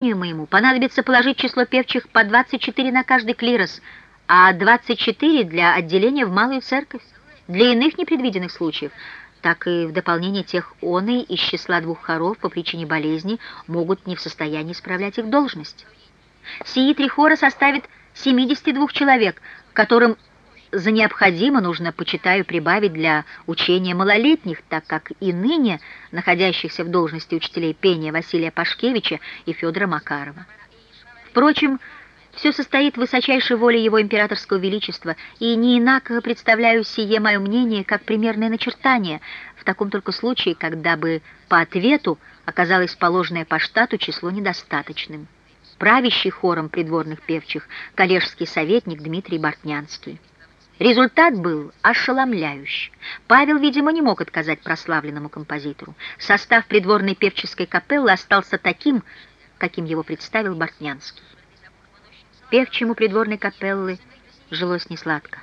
моему понадобится положить число певчих по 24 на каждый клирос, а 24 для отделения в малую церковь. Для иных непредвиденных случаев, так и в дополнение тех оной из числа двух хоров по причине болезни могут не в состоянии справлять их должность. Сии три хора составит 72 человек, которым за необходимо нужно, почитаю, прибавить для учения малолетних, так как и ныне находящихся в должности учителей пения Василия Пашкевича и Федора Макарова. Впрочем, все состоит в высочайшей воле его императорского величества, и не инако представляю сие мое мнение как примерное начертание, в таком только случае, когда бы по ответу оказалось положенное по штату число недостаточным. Правящий хором придворных певчих коллежский советник Дмитрий Бортнянский. Результат был ошеломляющий. Павел, видимо, не мог отказать прославленному композитору. Состав придворной певческой капеллы остался таким, каким его представил Бортнянский. Певчему придворной капеллы жилось несладко.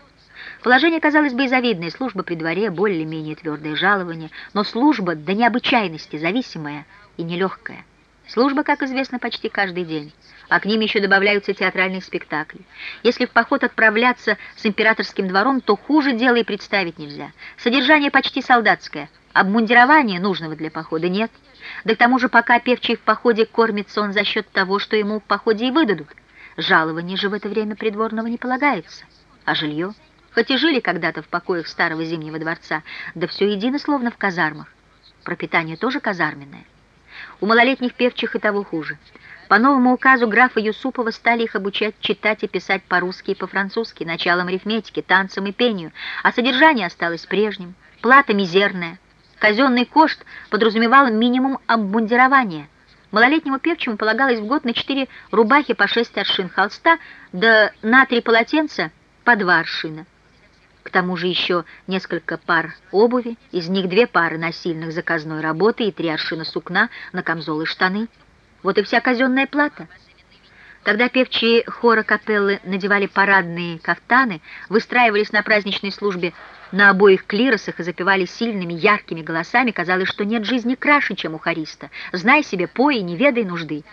Положение, казалось бы, и завидное. Служба при дворе, более-менее твердое жалование, но служба до необычайности зависимая и нелегкая. Служба, как известно, почти каждый день а к ним еще добавляются театральные спектакли. Если в поход отправляться с императорским двором, то хуже дела и представить нельзя. Содержание почти солдатское, обмундирования нужного для похода нет. Да к тому же пока певчий в походе кормится он за счет того, что ему в походе и выдадут. Жалование же в это время придворного не полагается. А жилье? Хоть и жили когда-то в покоях старого Зимнего дворца, да все едино словно в казармах. Пропитание тоже казарменное. У малолетних певчих и того хуже. По новому указу графа Юсупова стали их обучать читать и писать по-русски и по-французски, началом арифметики, танцам и пению, а содержание осталось прежним, плата мизерная. Казенный кошт подразумевал минимум обмундирования. Малолетнему певчему полагалось в год на четыре рубахи по шесть аршин холста, да на три полотенца по два аршина. К тому же еще несколько пар обуви, из них две пары насильных заказной работы и три аршина сукна на камзолы и штаны – вот и вся казенная плата. Когда певчие хора капеллы надевали парадные кафтаны, выстраивались на праздничной службе на обоих клиросах и запевали сильными, яркими голосами, казалось, что нет жизни краше, чем у хориста. Знай себе, пой и не ведай нужды.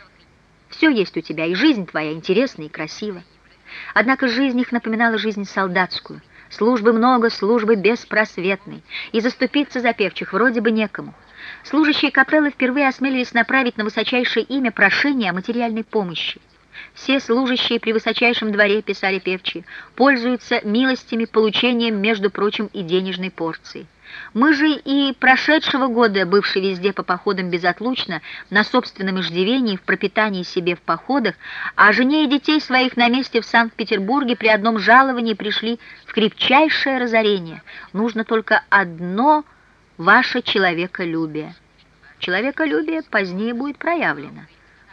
Все есть у тебя, и жизнь твоя интересна и красива. Однако жизнь их напоминала жизнь солдатскую. Службы много, службы беспросветной, и заступиться за певчих вроде бы некому. Служащие капеллы впервые осмелились направить на высочайшее имя прошение о материальной помощи. Все служащие при высочайшем дворе, писали певчие, пользуются милостями получением, между прочим, и денежной порции. Мы же и прошедшего года, бывшие везде по походам безотлучно, на собственном иждивении, в пропитании себе в походах, а жене и детей своих на месте в Санкт-Петербурге при одном жаловании пришли в крепчайшее разорение. Нужно только одно ваше человеколюбие. Человеколюбие позднее будет проявлено.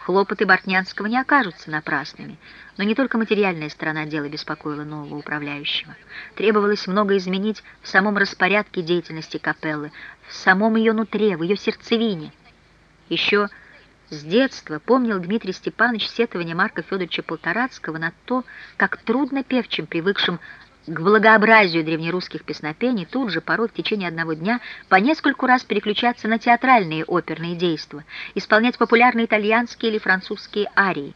Хлопоты Бортнянского не окажутся напрасными, но не только материальная сторона дела беспокоила нового управляющего. Требовалось много изменить в самом распорядке деятельности капеллы, в самом ее нутре, в ее сердцевине. Еще с детства помнил Дмитрий Степанович сетование Марка Федоровича Полторацкого на то, как трудно певчим, привыкшим к благообразию древнерусских песнопений тут же, порой в течение одного дня, по нескольку раз переключаться на театральные оперные действия, исполнять популярные итальянские или французские арии.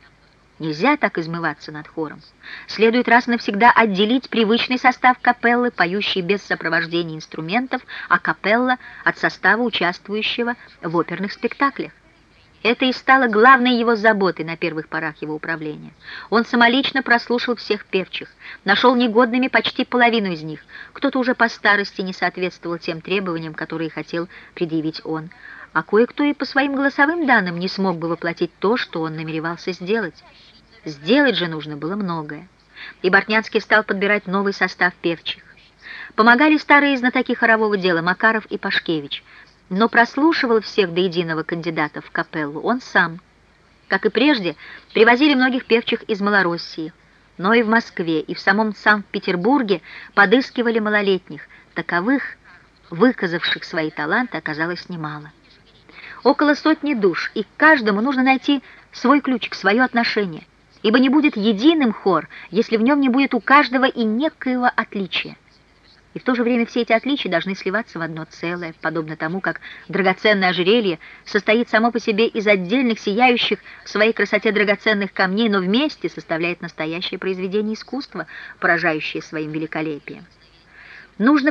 Нельзя так измываться над хором. Следует раз навсегда отделить привычный состав капеллы, поющий без сопровождения инструментов, а капелла от состава, участвующего в оперных спектаклях. Это и стало главной его заботой на первых порах его управления. Он самолично прослушал всех певчих, нашел негодными почти половину из них. Кто-то уже по старости не соответствовал тем требованиям, которые хотел предъявить он, а кое-кто и по своим голосовым данным не смог бы воплотить то, что он намеревался сделать. Сделать же нужно было многое. И Бортнянский стал подбирать новый состав певчих. Помогали старые знатоки хорового дела Макаров и Пашкевич – но прослушивал всех до единого кандидатов в капеллу он сам. Как и прежде, привозили многих певчих из Малороссии, но и в Москве, и в самом Санкт-Петербурге подыскивали малолетних, таковых, выказавших свои таланты, оказалось немало. Около сотни душ, и каждому нужно найти свой ключик, свое отношение, ибо не будет единым хор, если в нем не будет у каждого и некоего отличия. И в то же время все эти отличия должны сливаться в одно целое, подобно тому, как драгоценное ожерелье состоит само по себе из отдельных сияющих в своей красоте драгоценных камней, но вместе составляет настоящее произведение искусства, поражающее своим великолепием. Нужно